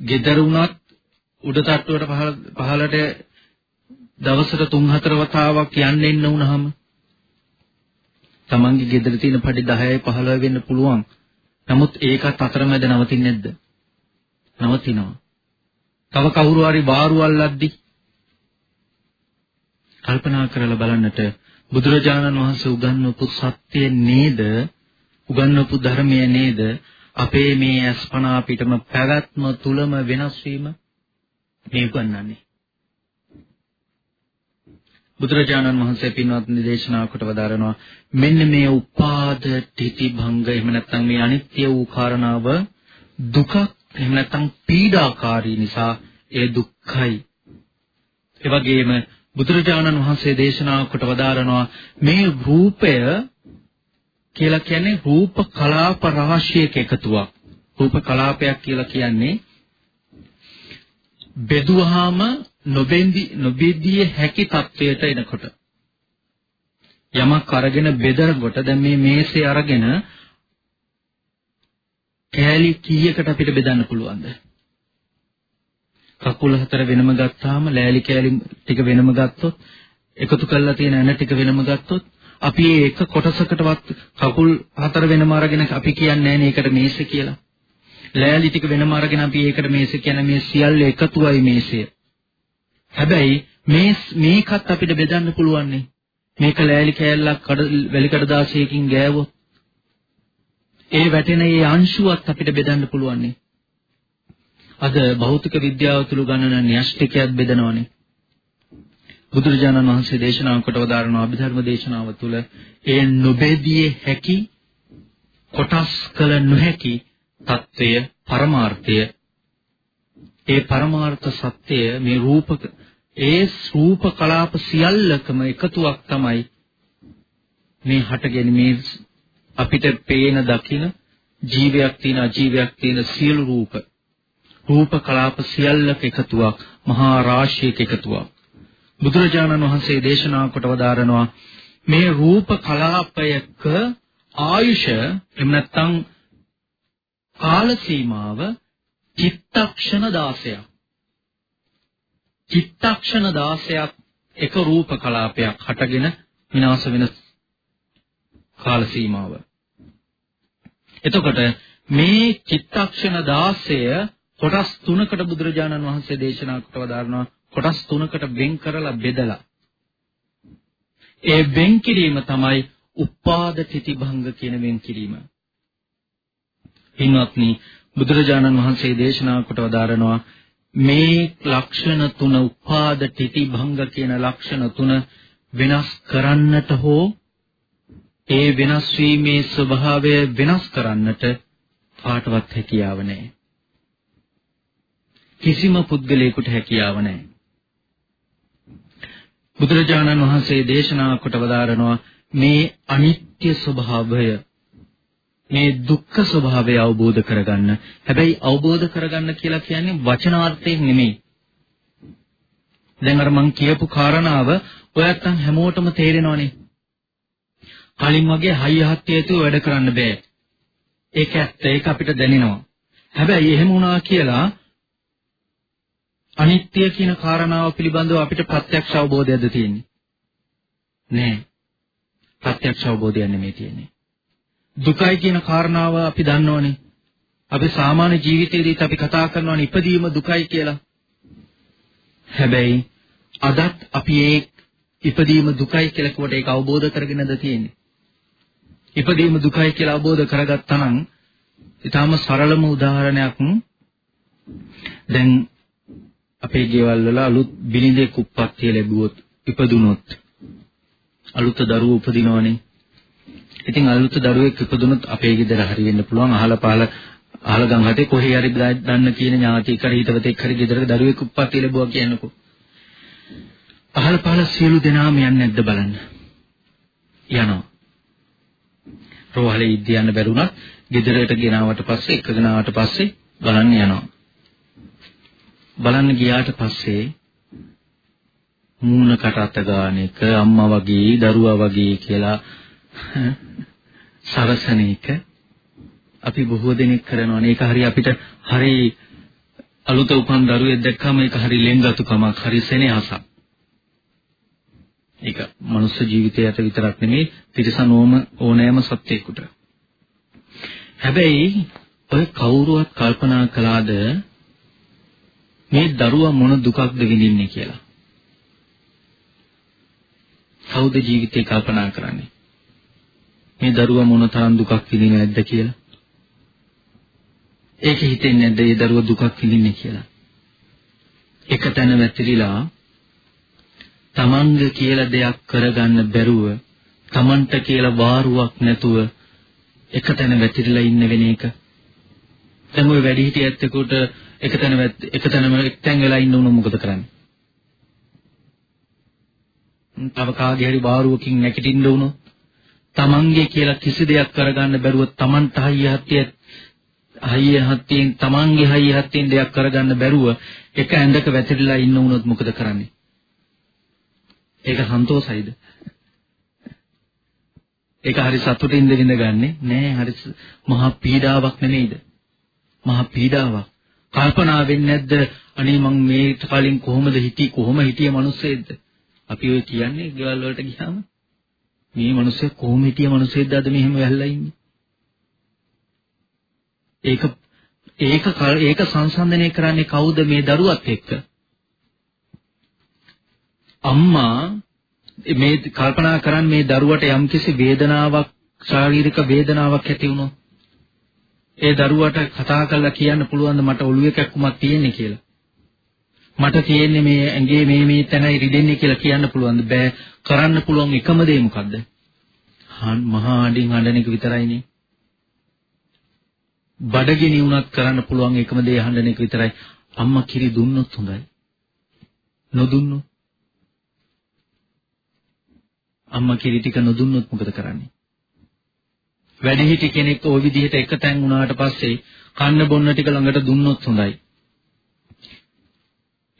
gedara උනත් උඩ තට්ටුවට පහළට දවසට 3-4 වතාවක් යන්න එන්න වුණාම තමන්ගේ ගෙදර තියෙන පඩි 10යි 15යි වෙන්න පුළුවන්. නමුත් ඒකත් අතරමැද නවතින්නේ නැද්ද? නවතිනවා. තව කවුරු හරි වාරු අල්ලද්දි කල්පනා කරලා බලන්නට බුදුරජාණන් වහන්සේ උගන්වපු සත්‍ය නේද උගන්වපු ධර්මය නේද අපේ මේ අස්පනා පිටම පැවැත්ම තුලම වෙනස් වීම මේ උගන්වන්නේ බුදුරජාණන් වහන්සේ පින්වත් දේශනා කොට වදාරනවා මෙන්න මේ උපාද තితి භංග එහෙම නැත්නම් මේ අනිත්‍ය වූ කාරණාව දුක එහෙම නැත්නම් පීඩාකාරී නිසා ඒ දුක්ඛයි ඒ වගේම බුදුරජාණන් වහන්සේ දේශනා කොට වදාරනවා මේ රූපය කියලා කියන්නේ රූප කලාප රාශියක එකතුවක්. රූප කලාපයක් කියලා කියන්නේ බෙදුවාම නොබෙන්දි නොබෙදී හැකි තත්වයට එනකොට යමක් අරගෙන බෙදනකොට දැන් මේ මේසේ අරගෙන කෑලි කීයකට අපිට බෙදන්න පුළුවන්ද? කකුල හතර වෙනම ගත්තාම ලෑලි කෑලි ටික වෙනම ගත්තොත් එකතු කරලා තියෙන ඇන ටික වෙනම ගත්තොත් අපි මේ එක කොටසකටවත් කකුල් හතර වෙනම අරගෙන අපි කියන්නේ නැහැ ඒකට මේස කියලා. ලෑලි ටික වෙනම අරගෙන අපි ඒකට මේස කියන මේ සියල්ල එකතුවයි මේසය. හැබැයි මේ මේකත් අපිට බෙදන්න පුළුවන් මේක ලෑලි කෑල්ලක් වැලි කඩදාසියකින් ගෑවොත් ඒ වැටෙන ඒ අංශුවත් අපිට බෙදන්න පුළුවන් නේ. අද භෞතික විද්‍යාව තුල ගණන න්‍යෂ්ටිකයක් බෙදනවනේ. බුදුරජාණන් වහන්සේ දේශනා කොට වදාරන අභිධර්ම දේශනාව තුළ ඒ නොබෙදියේ හැකි කොටස් කළ නොහැකි తත්වය පරමාර්ථය ඒ පරමාර්ථ සත්‍යය මේ රූපක ඒ රූප කලාප සියල්ලකම එකතුවක් තමයි මේ හටගෙන මේ අපිට පේන දකින ජීවයක් තියෙන අජීවයක් තියෙන සියලු රූප රූප කලාප සියල්ලක එකතුවක් මහා රාශියක එකතුවක් බුදුරජාණන් වහන්සේ දේශනා කොට වදාරනවා මේ රූප කලාපයක ආයුෂ එහෙම නැත්නම් කාල සීමාව චිත්තක්ෂණ 16ක්. චිත්තක්ෂණ 16ක් එක රූප කලාපයක් හටගෙන විනාශ වෙන කාල සීමාව. එතකොට මේ චිත්තක්ෂණ 16 කොටස් තුනකට බුදුරජාණන් වහන්සේ දේශනා කොට වදාරනවා කොටස් තුනකට වෙන් කරලා බෙදලා ඒ වෙන් කිරීම තමයි උපාද තිතිභංග කියන වෙන් කිරීම. පින්වත්නි බුදුරජාණන් වහන්සේ දේශනා කොට වදාරනවා මේ ලක්ෂණ තුන උපාද තිතිභංග කියන ලක්ෂණ තුන වෙනස් කරන්නට හෝ ඒ වෙනස් වීමේ ස්වභාවය වෙනස් කරන්නට කාටවත් හැකියාව නැහැ. කිසිම පුද්ගලයෙකුට හැකියාව නැහැ. බුදුරජාණන් වහන්සේ දේශනා කොට වදාරනවා මේ අනිත්‍ය ස්වභාවය මේ දුක්ඛ ස්වභාවය අවබෝධ කරගන්න. හැබැයි අවබෝධ කරගන්න කියලා කියන්නේ වචනාර්ථයෙන් නෙමෙයි. දැන් අර මං කියපු කාරණාව ඔයත්තන් හැමෝටම තේරෙනවනේ. කලින් වගේ හයියහත්යතු වැඩ කරන්න බෑ. ඒක ඇත්ත ඒක අපිට දැනෙනවා. හැබැයි එහෙම වුණා කියලා අනිත්‍ය කියන කාරණාව පිළිබඳව අපිට ප්‍රත්‍යක්ෂ අවබෝධයක්ද තියෙන්නේ? නෑ. ප්‍රත්‍යක්ෂ අවබෝධයක් නෙමෙයි තියෙන්නේ. දුකයි කියන කාරණාව අපි දන්නවනේ. අපි සාමාන්‍ය ජීවිතයේදීත් අපි කතා කරනවානේ ඉපදීම දුකයි කියලා. හැබැයි අදත් අපි ඒ ඉපදීම දුකයි කියලා කොට ඒක අවබෝධ කරගෙනද තියෙන්නේ. ඉපදීම දුකයි කියලා අවබෝධ කරගත්තා නම් ඊටාම සරලම උදාහරණයක් දැන් අපේ ගෙවල් වල අලුත් බිලිඳෙක් උප්පත්තිය ලැබුවොත් ඉපදුනොත් අලුත් දරුවෝ උපදිනවනේ. ඉතින් අලුත් දරුවෙක් ඉපදුනොත් අපේ ගෙදර හරි වෙන්න පුළුවන් අහල පහල අහල ගම් හතේ කොහේ හරි දන්න කියන ඥාතියෙක් හරි හිතවතෙක් හරි ගෙදරක දරුවෙක් උප්පත්තිය ලැබුවා කියන්නකෝ. අහල පහල සියලු දෙනාම යන්නේ නැද්ද බලන්න. යනවා. රෝහලේ ඉද්ද යන්න බැරුණත් ගෙදරට ගෙනාවට පස්සේ එක ගෙනාවට පස්සේ බලන්න යනවා. බලන්න ගියාට පස්සේ මූණකට අත ගන්න එක අම්මා වගේ දරුවා වගේ කියලා සරසන එක අපි බොහෝ දෙනෙක් කරනවානේ ඒක හරි අපිට හරි අලුත උපන් දරුවෙක් දැක්කම ඒක හරි ලෙන්ගතුකමක් හරි සෙනෙහසක්. ඒක මනුස්ස ජීවිතයට විතරක් නෙමෙයි තිරසනෝම ඕනෑම සත්‍යයකට හැබැයි ඔය කවුරුවත් කල්පනා කළාද මේ දරුවා මොන දුකක්ද විඳින්නේ කියලා? කවුද ජීවිතේ කල්පනා කරන්නේ? මේ දරුවා මොන තරම් දුකක් විඳින්නේ නැද්ද කියලා? ඒක හිතෙන්නේ නැද්ද මේ දරුවා දුකක් විඳින්නේ කියලා? එක තැන වැතිරිලා තමන්ග කියලා දෙයක් කරගන්න බැරුව තමන්ට කියලා වාරුවක් නැතුව එකතැන වැතිරලා ඉන්න වෙන එක. දැන් ওই වැඩි හිටියත් එක්කට එකතැන එකතැනම එක්තැන් වෙලා ඉන්න උන මොකද කරන්නේ? තව කාගේ හරි වාරුවකින් නැගිටින්න උනොත් තමන්ගේ කියලා කිසි දෙයක් කරගන්න බැරුව තමන්ට හයිය හත්තිය හයිය හත්තියෙන් තමන්ගේ හයිය හත්තියෙන් දෙයක් කරගන්න බැරුව එක ඇඳක වැතිරිලා ඉන්න උනොත් මොකද කරන්නේ ඒක සන්තෝසයිද? ඒක හරි සතුටින්ද විඳගන්නේ නෑ හරි මහා පීඩාවක් නෙමෙයිද? මහා පීඩාවක්. කල්පනා වෙන්නේ නැද්ද අනේ මං මේ කලින් කොහොමද හිටි කොහොම හිටිය මිනිස්සෙක්ද? අපි ඔය කියන්නේ ගෙවල් වලට ගියාම මේ මිනිස්සෙක් කොහොම හිටිය මිනිස්සෙක්ද අද මෙහෙම වැල්ලා ඉන්නේ? ඒක ඒක ඒක සංසන්දනය කරන්නේ කවුද මේ දරුවත් එක්ක? අම්මා මේ කල්පනා කරන් මේ දරුවට යම්කිසි වේදනාවක් ශාරීරික වේදනාවක් ඇති වුණොත් ඒ දරුවට කතා කරලා කියන්න පුළුවන් මට ඔළුවේ කැක්කුමක් තියෙන්නේ කියලා. මට තියෙන්නේ මේ ඇඟේ මේ මේ තැනයි රිදෙන්නේ කියලා කියන්න පුළුවන් බෑ කරන්න පුළුවන් එකම දේ මොකද්ද? මහා හඬින් හඬන එක විතරයිනේ. බඩගිනි වුණත් කරන්න පුළුවන් එකම දේ හඬන එක විතරයි. අම්මා කිරි දුන්නොත් හොඳයි. නොදුන්නොත් අම්මා කිරි ටික නොදුන්නොත් මොකද කරන්නේ? වැඩිහිටි කෙනෙක් ওই විදිහට එකතෙන් වුණාට පස්සේ කන්න බොන්න ටික ළඟට දුන්නොත් හොඳයි.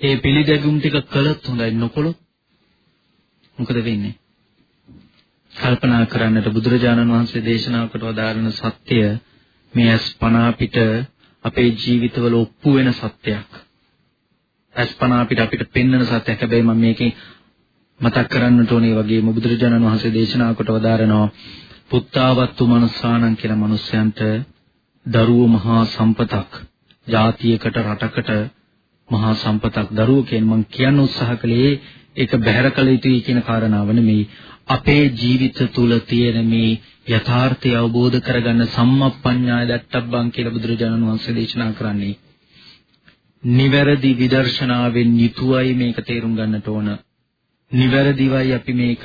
ඒ පිළිදැගුම් ටික කළොත් හොඳයි නොකළොත් මොකද වෙන්නේ? කල්පනා කරන්නට බුදුරජාණන් වහන්සේ දේශනා කොට වදාරන සත්‍ය මේ අස්පනා පිට අපේ ජීවිතවල ඔප්පු වෙන සත්‍යයක්. අස්පනා පිට අපිට පෙන්වන සත්‍යයක්. හැබැයි මම මේකෙන් මතක් කරන්නට ඕනේ වගේම බුදුරජාණන් වහන්සේ දේශනා කොට වදාරනවා පුත්තාවත්තු මනුස්සානං කියලා මිනිස්යන්ට දරුවෝ මහා සම්පතක් ජාතියකට රටකට මහා සම්පතක් දරුවෝ කියන මම කියන්න උත්සාහ කළේ ඒක බැහැර කළ යුතුයි කියන කාරණාව නෙමෙයි. අපේ ජීවිත තුල තියෙන මේ යථාර්ථය අවබෝධ කරගන්න සම්මප්පඤ්ඤාය දත්තබ්බං කියලා බුදුරජාණන් වහන්සේ දේශනා කරන්නේ. නිවැරදි විදර්ශනාවෙන් යුතුවයි මේක තේරුම් ගන්නට ඕන. නිවැරදිවයි අපි මේක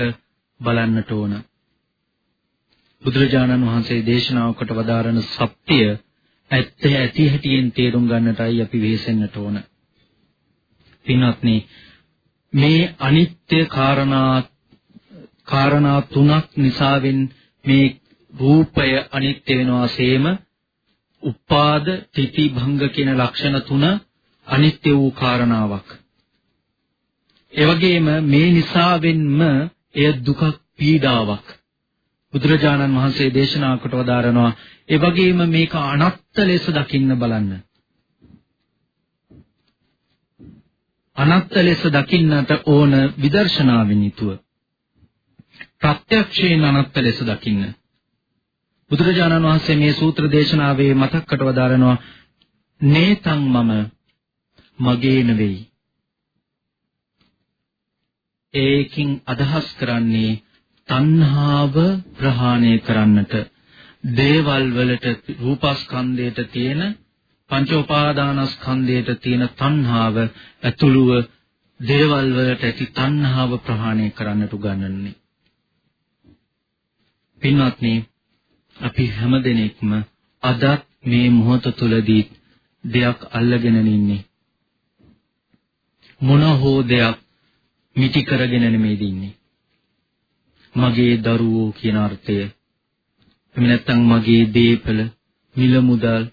බලන්නට ඕන. බුදුරජාණන් වහන්සේ දේශනාව කොට වදාරන සත්‍ය ඇත්ත ඇති හැටියෙන් තේරුම් ගන්නටයි අපි වෙහෙසෙන්නට ඕන. පින්වත්නි මේ අනිත්‍ය කාරණා කාරණා තුනක් නිසාවෙන් මේ රූපය අනිත්‍ය වෙනවාseම උපාද තිති භංග කියන ලක්ෂණ තුන අනිත්‍ය වූ කාරණාවක්. ඒ වගේම මේ නිසාවෙන්ම එය දුකක් පීඩාවක්. බුදුරජාණන් වහන්සේ දේශනා කොට වදාරනවා ඒ වගේම මේක අනත්ත ලෙස දකින්න බලන්න. අනත්ත ලෙස දකින්නට ඕන විදර්ශනාවෙන් යුතුව ප්‍රත්‍යක්ෂයෙන් අනත්ත ලෙස දකින්න. බුදුරජාණන් වහන්සේ මේ සූත්‍ර දේශනාවේ මතක් කොට වදාරනවා නේතං මම මගේ නෙවෙයි. ඒකින් අදහස් කරන්නේ තණ්හාව ප්‍රහාණය කරන්නට දේවල් වලට රූපස්කන්ධයට තියෙන පංච උපාදානස්කන්ධයට තියෙන තණ්හාව ඇතුළුව දේවල් වලට ඇති තණ්හාව ප්‍රහාණය කරන්නට උගන්වන්නේ. පින්වත්නි අපි හැමදෙනෙක්ම අදත් මේ මොහොත තුලදී දෙයක් අල්ලගෙන ඉන්නේ. මොන හෝ දෙයක් මිටි කරගෙන නෙමෙයි ඉන්නේ. මගේ දරුවෝ කියන අර්ථය එහෙම නැත්නම් මගේ දීපල මිල මුදල්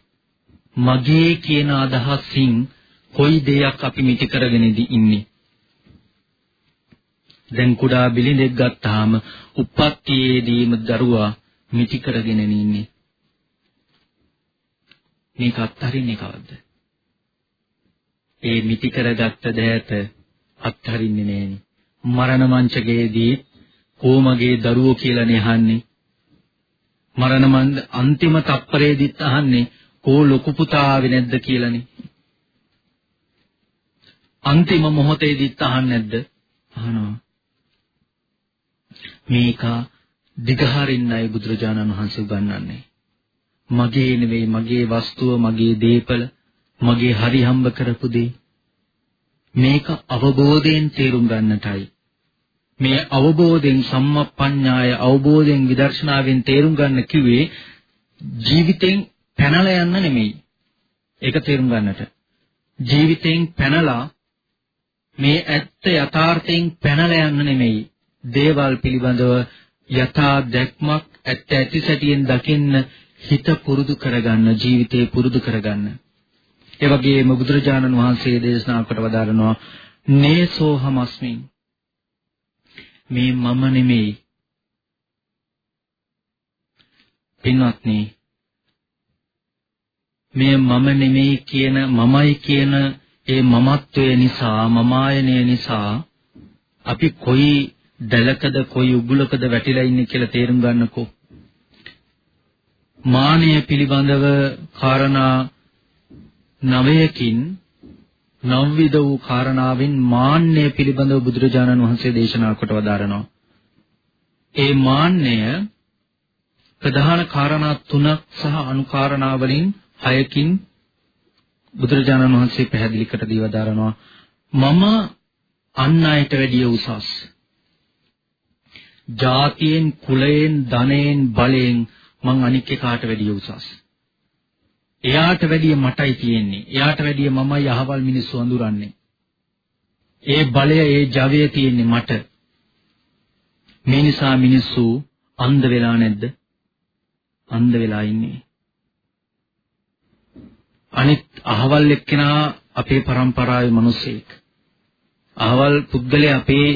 මගේ කියන අදහසින් කොයි දෙයක් අපි මිටි කරගෙන ඉන්නේ? දැන් කුඩා බිලිඳෙක් ගත්තාම උප්පත්තියේදීම දරුවා මිටි කරගෙන ඉන්නේ. මේක අත්හරින්නේ කවද්ද? ඒ මිටි කරගත්ත දෑත අත්හරින්නේ නෑනේ. මරණ මංචකයේදී කොමගේ දරුවෝ කියලානේ අහන්නේ. මරණ මන්ද අන්තිම තප්පරේදීත් අහන්නේ කෝ ලොකු පුතා ආවේ නැද්ද කියලානේ. අන්තිම මොහොතේදීත් අහන්නේ නැද්ද? අහනවා. මේක දිගහරින්නයි බුදුරජාණන් වහන්සේ උගන්වන්නේ. මගේ නෙවෙයි මගේ වස්තුව මගේ දීපල මගේ හරි හම්බ කරපු දේ මේක අවබෝධයෙන් තේරුම් ගන්නටයි මේ අවබෝධයෙන් සම්මප්පඤ්ඤාය අවබෝධයෙන් විදර්ශනාවෙන් තේරුම් ගන්න කිව්වේ ජීවිතෙන් පැනලා යන්න නෙමෙයි. ඒක තේරුම් ගන්නට. ජීවිතෙන් පැනලා මේ ඇත්ත යථාර්ථයෙන් පැනලා යන්න නෙමෙයි. දේවල් පිළිබඳව යථා දැක්මක් ඇත්ත ඇති සැටියෙන් දකින්න හිත පුරුදු කරගන්න ජීවිතේ පුරුදු කරගන්න. ඒ වගේම බුදුරජාණන් වහන්සේ දේශනා කොට වදාරනවා නේසෝහමස්මින් මේ මම නෙමෙයි. පින්වත්නි මේ මම නෙමෙයි කියන මමයි කියන ඒ මමත්වය නිසා මමායනය නිසා අපි කොයි දැලකද කොයි උගුලකද වැටිලා ඉන්නේ කියලා තේරුම් ගන්නකෝ මානය පිළිබඳව කාරණා නවයකින් නවවිද වූ කාරණාවෙන් මාන්නය පිළිබඳව බුදුරජාණන් වහන්සේ දේශනා කොට වදාරනවා. ඒ මාන්නය ප්‍රධාන කාරණා තුනක් සහ අනුකාරණා වලින් හයකින් බුදුරජාණන් වහන්සේ පැහැදිලි කොට දී වදාරනවා. මම අන් අයට වැඩිය උසස්. ජාතියෙන්, කුලයෙන්, ධනයෙන්, බලයෙන් මං අනික් එකාට වැඩිය උසස්. එයාට වැඩිය මටයි තියෙන්නේ. එයාට වැඩිය මමයි අහවල් මිනිස්සු අඳුරන්නේ. ඒ බලය ඒ ජවය තියෙන්නේ මට. මේ නිසා මිනිස්සු අන්ධ වෙලා නැද්ද? අන්ධ වෙලා ඉන්නේ. අනිත් අහවල් එක්කෙනා අපේ પરම්පරාවේ මිනිසෙක්. අහවල් පුද්ගලයා අපේ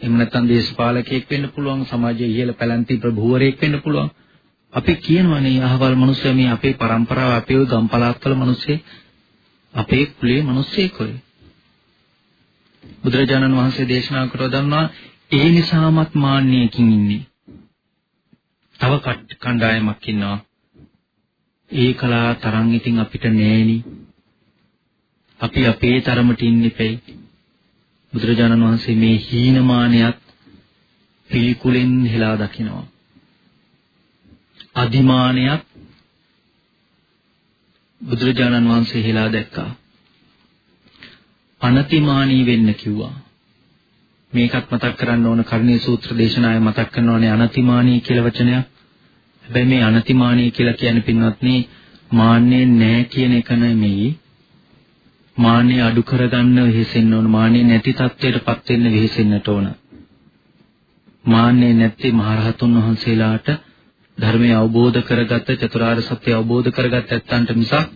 එහෙම නැත්නම් දේශපාලකයෙක් වෙන්න පුළුවන්, සමාජයේ ඉහළ පැලැන්ති ප්‍රභූවරයෙක් වෙන්න පුළුවන්. අපි කියනවානේ අහවල් මිනිස්සු මේ අපේ પરම්පරාව අපේ ওই ගම්පලාත්වල මිනිස්සේ අපේ කුලයේ මිනිස්සෙක් ඔය. බුදුරජාණන් වහන්සේ දේශනා කරව දන්නවා ඒ නිසාමත් මාන්නයකින් ඉන්නේ. තව කණ්ඩායමක් ඉන්නවා ඒකලා තරම් ඉතින් අපිට නෑනි. අපි අපේ තරමට ඉන්නෙපෙයි. බුදුරජාණන් වහන්සේ මේ හීනමානයත් පිළිකුලෙන් හෙලා දකිනවා. අදිමානයක් බුදුරජාණන් වහන්සේ හෙලා දැක්කා. අනතිමානී වෙන්න කිව්වා. මේකත් මතක් කරන්න ඕන කර්ණීය සූත්‍ර දේශනාවේ මතක් කරනෝනේ අනතිමානී කියලා වචනයක්. හැබැයි මේ අනතිමානී කියලා කියන්නේ පින්වත්නි මාන්නේ නැහැ කියන එක නෙමෙයි. මාන්නේ අඩු කරගන්න වෙහෙසෙන්න ඕන. මාන්නේ නැති තත්ත්වයටපත් වෙන්න වෙහෙසෙන්නට ඕන. මාන්නේ නැති මහරහතුන් වහන්සේලාට ධර්මය අවබෝධ කරගත්ත චතුරාර්ය සත්‍ය අවබෝධ කරගත්ත ඇත්තන්ට මිසක්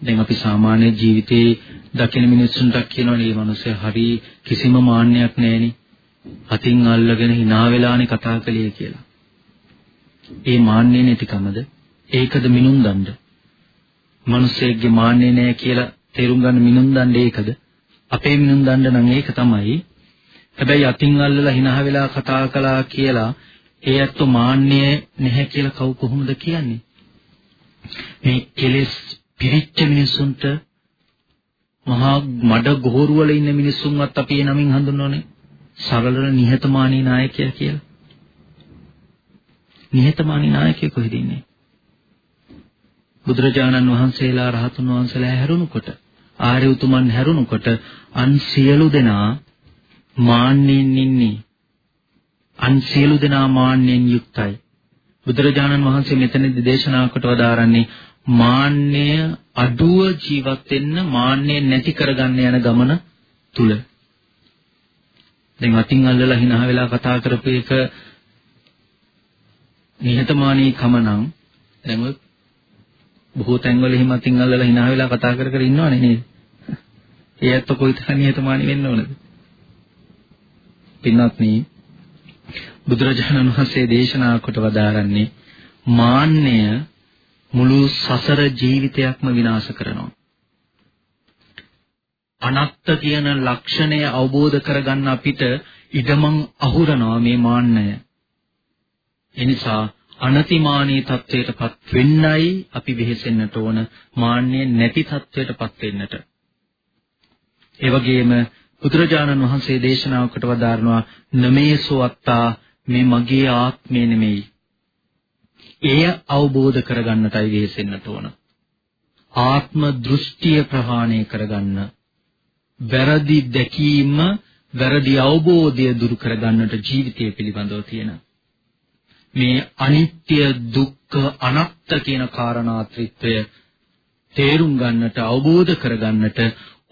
දැන් අපි සාමාන්‍ය ජීවිතේ දකින මිනිස්සුන්ට කියනවනේ මේ මිනිස්සු හරි කිසිම මාන්නයක් නැහෙනි. අතින් අල්ලගෙන hina වෙලානේ කතා කළේ කියලා. ඒ මාන්නේ නැතිකමද? ඒකද මිනුම් දණ්ඩ. මිනිස්සෙක්ගේ මාන්නේ නැහැ කියලා තේරුම් ගන්න මිනුම් දණ්ඩ ඒකද? අපේ මිනුම් දණ්ඩ නම් ඒක තමයි. හැබැයි අතින් අල්ලලා hina වෙලා කතා කළා කියලා ඒ ඇත්ත මාන්නේ නැහැ කියලා කවු කොහොමද කියන්නේ? මේ කෙලෙස් පිරිච්ච මිනිසුන්ට මහා මඩ ගොහරු වල ඉන්න මිනිස්සුන්වත් අපි ඒ නමින් හඳුන්වන්නේ සරල නිහතමානී නායකයා කියලා. නිහතමානී නායකයෙක් කොහෙද ඉන්නේ? බුදුරජාණන් වහන්සේලා රහතුන් වහන්සේලා හැරුණුකොට ආර්ය උතුමන් හැරුණුකොට අන් සියලු දෙනා මාන්නෙන් ඉන්නේ. අන් සියලු දෙනා මාන්නෙන් යුක්තයි. බුදුරජාණන් වහන්සේ මෙතනදී දේශනා කොට වදාරන්නේ මාන්නය අඩුව ජීවත් වෙන්න මාන්නය නැති කරගන්න යන ගමන තුල දැන් අතින් අල්ලලා hina වෙලා කතා කරපු එක නිහතමානී කම නම් දැන් ඔය බොහෝ තැන්වල එහෙම අතින් අල්ලලා hina වෙලා කතා කර කර ඉන්නවනේ නේද? ඒ ඇත්ත කොයිතරම් නිහතමානී වෙන්න ඕනද? පින්වත්නි බුදුරජාණන් වහන්සේ දේශනා කොට වදාරන්නේ මාන්නය මුළු සසර ජීවිතයක්ම විනාශ කරනවා. අනත්ත කියන ලක්ෂණය අවබෝධ කරගන්න අපිට ඉඩමං අහුරනවා මේ මාන්නය. එනිසා අනතිමානී තත්වයටපත් වෙන්නයි අපි වෙහෙසෙන්නට ඕන මාන්නේ නැති තත්වයටපත් වෙන්නට. ඒ වගේම බුදුරජාණන් වහන්සේ දේශනාවකට වදාරනවා නමේසෝ අත්තා මේ මගේ ආත්මය නෙමෙයි එය අවබෝධ කරගන්නටයි වෙහෙසෙන්නට ඕන. ආත්ම දෘෂ්ටිය ප්‍රහාණය කරගන්න. වැරදි දැකීම, වැරදි අවබෝධය දුරු කරගන්නට ජීවිතය පිළිබඳව තියෙන මේ අනිත්‍ය, දුක්ඛ, අනාත්ත කියන කාරණාත්‍රිත්වය තේරුම් ගන්නට, අවබෝධ කරගන්නට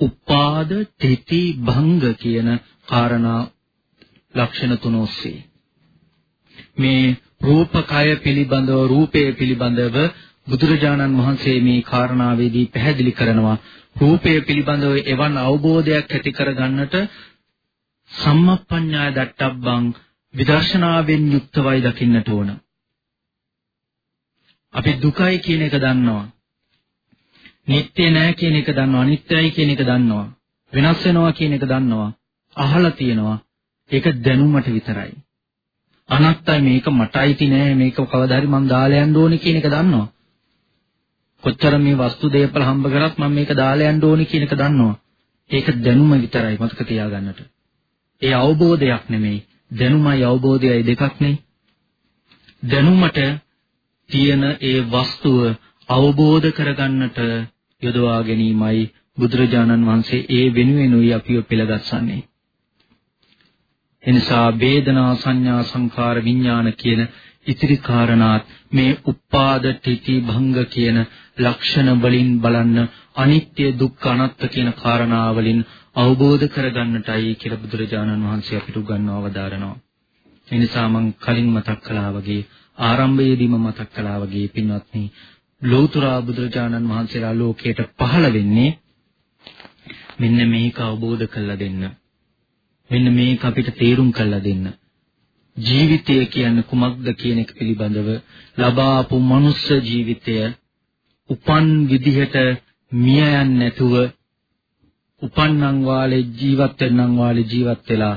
උපාද, තితి, භංග කියන කාරණා ලක්ෂණ තුන ඔස්සේ. මේ රූපකය පිළිබඳව රූපය පිළිබඳව බුදුරජාණන් වහන්සේ මේ කාරණාවේදී පැහැදිලි කරනවා. රූපය පිළිබඳව එවන් අවබෝධයක් ඇති කරගන්නට සම්මප්පඤ්ඤාය දට්ටබ්බං විදර්ශනාවෙන් යුක්තවයි දකින්නට ඕන. අපි දුකයි කියන එක දන්නවා. නිට්ටය නෑ කියන එක දන්නවා. අනිත්‍යයි කියන එක දන්නවා. වෙනස් වෙනවා කියන එක දන්නවා. අහලා තියෙනවා. ඒක දැනුමට විතරයි. අනත්තයි මේක මට අයිති නෑ මේක කවදා හරි මම දාලා යන්න ඕනේ කියන එක දන්නවා. කොච්චර මේ වස්තු දේපල හම්බ කරත් මම මේක දාලා යන්න ඕනේ කියන එක දන්නවා. ඒක දැනුම විතරයි මතක තියාගන්නට. ඒ අවබෝධයක් නෙමෙයි. දැනුමයි අවබෝධයයි දෙකක් නෙයි. දැනුමට තියෙන ඒ වස්තුව අවබෝධ කරගන්නට යොදවා ගැනීමයි බුදුරජාණන් වහන්සේ ඒ වෙනුවෙනුයි අපිව පෙළගස්සන්නේ. එනිසා වේදනා සංඥා සංකාර විඥාන කියන ඉතිරි කාරණාත් මේ උපාද තితి භංග කියන ලක්ෂණ වලින් බලන්න අනිත්‍ය දුක්ඛ අනාත්ම කියන කාරණා වලින් අවබෝධ කරගන්නටයි කියලා බුදුරජාණන් වහන්සේ අපිට උගන්වව වදාරනවා. ඒ නිසා මම කලින් මතක් කළා වගේ ආරම්භයේදීම මතක් කළා වගේ පින්වත්නි ලෞතර බුදුරජාණන් වහන්සේලා ලෝකයට පහළ වෙන්නේ මෙන්න මේක අවබෝධ කරලා දෙන්න. මෙන්න මේක අපිට තේරුම් කරලා දෙන්න. ජීවිතය කියන්නේ කුමක්ද කියන එක පිළිබඳව ලබාපු මනුස්ස ජීවිතය උපන් විදිහට මිය යන්නේ නැතුව උපන්නම් වාලේ ජීවත් වෙන්නම් වාලේ ජීවත් වෙලා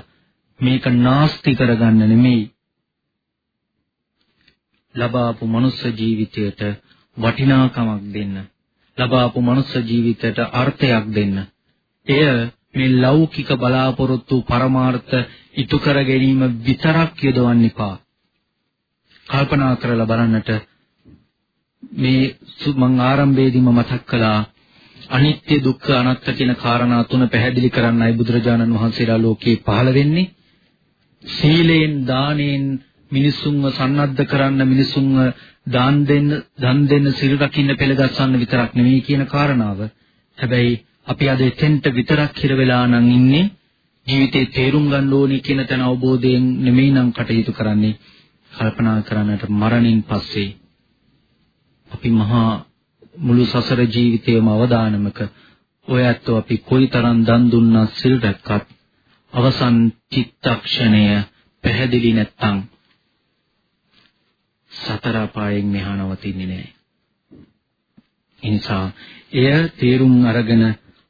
මේක නාස්ති කරගන්න නෙමෙයි. ලබාපු මනුස්ස ජීවිතයට වටිනාකමක් දෙන්න. ලබාපු මනුස්ස ජීවිතයට අර්ථයක් දෙන්න. එය මේ ලෞකික බලාපොරොත්තු පරමාර්ථ ඉටු කර ගැනීම විතරක් යොදවන්න එපා. කල්පනා කරලා බලන්නට මේ මම ආරම්භයේදීම මතක් කළා අනිත්‍ය දුක්ඛ අනාත්ත කියන කාරණා තුන පැහැදිලි කරන්නයි බුදුරජාණන් වහන්සේලා ලෝකේ පහළ වෙන්නේ සීලයෙන් දානෙන් මිනිසුන්ව සන්නද්ධ කරන්න මිනිසුන්ව දාන් දෙන්න දන් දෙන්න සිල් රකින්න පෙළගස්සන්න විතරක් නෙමෙයි කියන කාරණාව. හැබැයි අපි අද එතෙන්ට විතරක් හිර වෙලා නම් ඉන්නේ ජීවිතේ තේරුම් ගන්න ඕනේ කියන තැන අවබෝධයෙන් නෙමෙයි නම් කටයුතු කරන්නේ. කල්පනා කරන්නට මරණින් පස්සේ අපි මහා මුළු සසර ජීවිතේම අවදානමක ඔය ඇත්තෝ අපි කොයිතරම් දන් දුන්නා සිල් රැක්කත් අවසන් චිත්තක්ෂණය පැහැදිලි නැත්තම් සතර අපායෙන් මෙහා නවතින්නේ නැහැ. එනිසා එය තේරුම් අරගෙන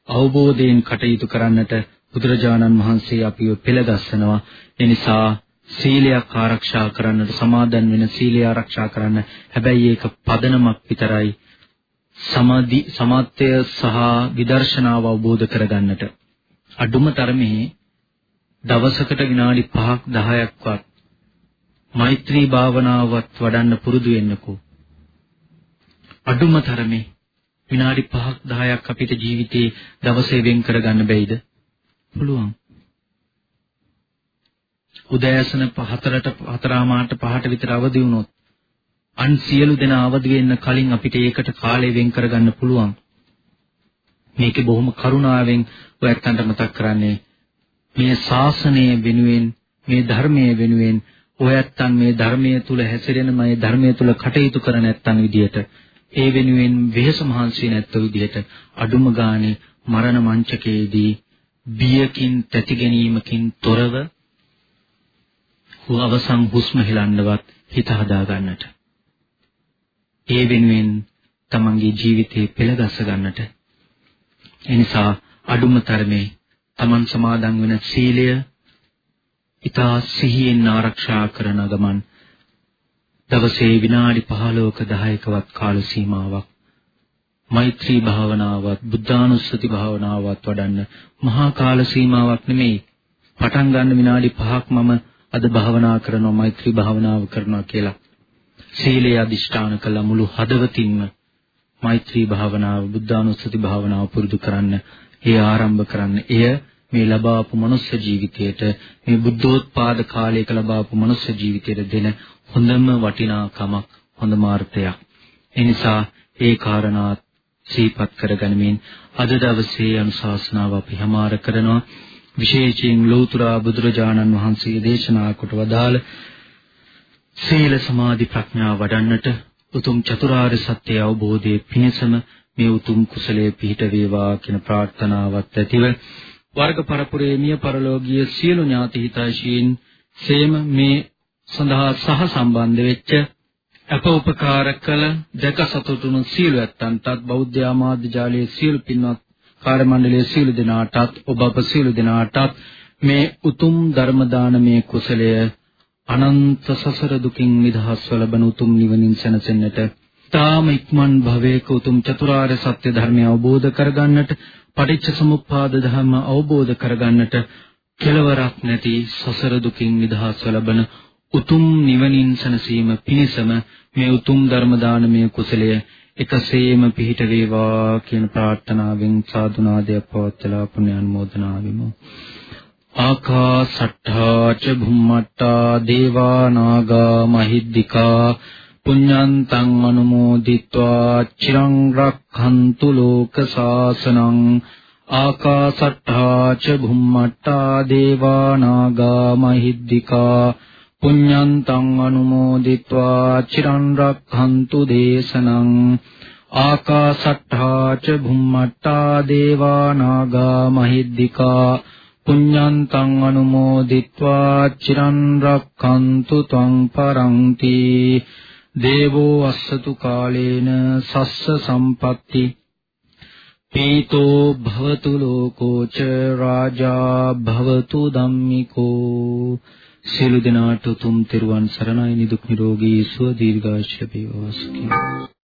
අවබෝධයෙන් කටයුතු කරන්නට බුදුරජාණන් වහන්සේ අපිව පෙළගස්සනවා. එනිසා සීලයක් ආරක්ෂා කරන්නට සමාදන් වෙන සීලය ආරක්ෂා කරන්න. හැබැයි ඒක පදනමක් විතරයි. සමාධි සමාත්‍ය සහ විදර්ශනාව අවබෝධ කරගන්නට අඩුම තරමේ දවසකට විනාඩි 5ක් 10ක්වත් මෛත්‍රී භාවනාවත් වඩන්න පුරුදු වෙන්නකෝ. අඩුම තරමේ විනාඩි 5ක් 10ක් අපිට ජීවිතේ දවසේ වෙන් කරගන්න බැයිද? පුළුවන්. උදෑසන 4ට 4:00 5ට විතර අවදි වුණොත් අන් සියලු දෙනා අවදි වෙන්න කලින් අපිට ඒකට කාලය වෙන් කරගන්න පුළුවන්. මේකේ බොහොම කරුණාවෙන් ඔයත්න්ට මතක් කරන්නේ මේ ශාසනය වෙනුවෙන් මේ ධර්මයේ වෙනුවෙන් ඔයත්තන් මේ ධර්මයේ තුල හැසිරෙන මේ ධර්මයේ තුල කටයුතු කර නැත්තන් විදියට ඒ වෙනුවෙන් වෙහස මහන්සි නැත්ත විදියට අඩුම ගානේ මරණ මංචකයේදී බියකින් තැති ගැනීමකින් තොරව අවසන් හුස්ම හෙලන්නවත් හිත හදා ගන්නට ඒ වෙනුවෙන් තමන්ගේ ජීවිතේ පෙළගස්ස ගන්නට. එනිසා අඩුම තරමේ තමන් සමාදන් වෙන සීලය ඊතා සිහියෙන් ආරක්ෂා කරන ගමන් දවසේ විනාඩි 15ක 10කවත් කාල සීමාවක් මෛත්‍රී භාවනාවත් බුද්ධානුස්සති භාවනාවත් වඩන්න මහා කාල සීමාවක් නෙමෙයි. පටන් ගන්න විනාඩි 5ක් මම අද භාවනා කරනවා මෛත්‍රී භාවනාව කරනවා කියලා. සීලය අදිෂ්ඨාන කළ මුළු හදවතින්ම මෛත්‍රී භාවනාව බුද්ධානුස්සති භාවනාව පුරුදු කරන්න ඒ ආරම්භ කරන්න එය මේ ලබාපු මනුස්ස ජීවිතයට මේ බුද්ධෝත්පාද කාලයක ලබාපු මනුස්ස ජීවිතයට දෙන හොඳම වටිනාකමක් හොඳම අර්ථයක්. ඒ නිසා ඒ කාරණා සිහිපත් කරගනිමින් අද දවසේ අනුශාසනාව අපි හමාර කරනවා විශේෂයෙන් ලෞතර බුදුරජාණන් වහන්සේ දේශනා කොට වදාළ සීල සමාධි ප්‍රඥා වඩන්නට උතුම් චතුරාර්ය සත්‍ය අවබෝධයේ පිණසම මේ උතුම් කුසලයේ පිහිට වේවා කියන ප්‍රාර්ථනාවත් ඇතිව වර්ග පරපුරේ මිය පරලෝකීය සියලු ඥාති හිතයිශීන් සේම මේ සඳහා සහ සම්බන්ධ වෙච්ච අප උපකාර කළ දෙක සතුටුණු සියලු ඇත්තන්ටත් බෞද්ධ ආමාද්‍ය ජාලයේ සියලු පින්වත් කාර්ය මණ්ඩලයේ සියලු දෙනාටත් ඔබ අප සියලු දෙනාටත් මේ උතුම් ධර්ම දානමේ කුසලය අනන්ත සසර දුකින් නිදහස්ව ලබන උතුම් නිවනින් සැනසෙන්නට තාම ඉක්මන් භවයක උතුම් චතුරාර්ය සත්‍ය ධර්මය අවබෝධ කරගන්නට පටිච්ච සමුප්පාද ධර්ම අවබෝධ කරගන්නට කෙලවරක් නැති සසර දුකින් නිදහස්ව ලබන උතුම් නිවනින් සැනසීම පිණිසම මේ උතුම් ධර්ම දානමය කුසලය එකසේම පිහිට වේවා කියන ප්‍රාර්ථනාවෙන් සාදුනාදය පවත්ලා පුණ්‍ය අනුමෝදනා වෙමු. ආකාසට්ඨා ච භුම්මට්ටා දේවා නාග මහිද්దికා පුඤ්ඤන්තං අනුමෝදිत्वा චිරං රක්ඛන්තු ලෝක සාසනං ආකාසට්ඨා ච භුම්මට්ටා දේවා නාග මහිද්దికා පුඤ්ඤන්තං අනුමෝදිत्वा චිරං රක්ඛන්තු දේශනං ආකාසට්ඨා ච භුම්මට්ටා දේවා නාග මහිද්దికා පුඤ්ඤන්තං අනුමෝදිත්වා චිරන් රක්칸තු ත්වං පරන්ති දේවෝ අස්සතු කාලේන සස්ස සම්පatti පීතෝ භවතු ලෝකෝච රාජා භවතු ධම්මිකෝ සියලු දෙනාට උතුම් තෙරුවන් සරණයි නිදුක් නිරෝගී සුව දීර්ඝායුෂ ලැබේවා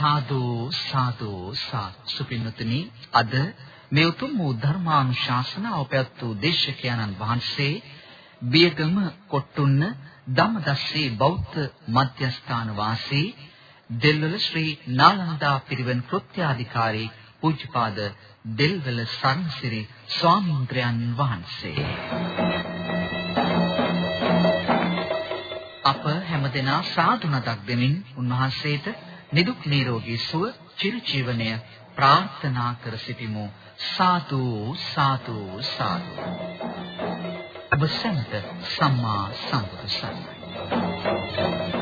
සාදු සාදු සාදු. සුපින්නතුනි අද මේ උතුම් වූ ධර්මානුශාසනාව පැවැත් වූ දේශකයන්න් වහන්සේ බියගම කොට්ටුන්න ධම්මදස්සේ බෞද්ධ මධ්‍යස්ථාන වාසී දෙල්වල ශ්‍රී නාලන්දා පිරිවෙන් කෘත්‍යාධිකාරී පූජ්‍යපාද දෙල්වල සරණසිරි ස්වාමීන්ද්‍රයන් වහන්සේ. අප හැමදෙනා සාදු නදක් දෙමින් උන්වහන්සේට නිදුක් නිරෝගී සුව චිරජීවනය ප්‍රාර්ථනා කර සිටිමු. සාදු සාදු සාදු. ඔබ සැමට සම්මා සම්බුදු සරණයි.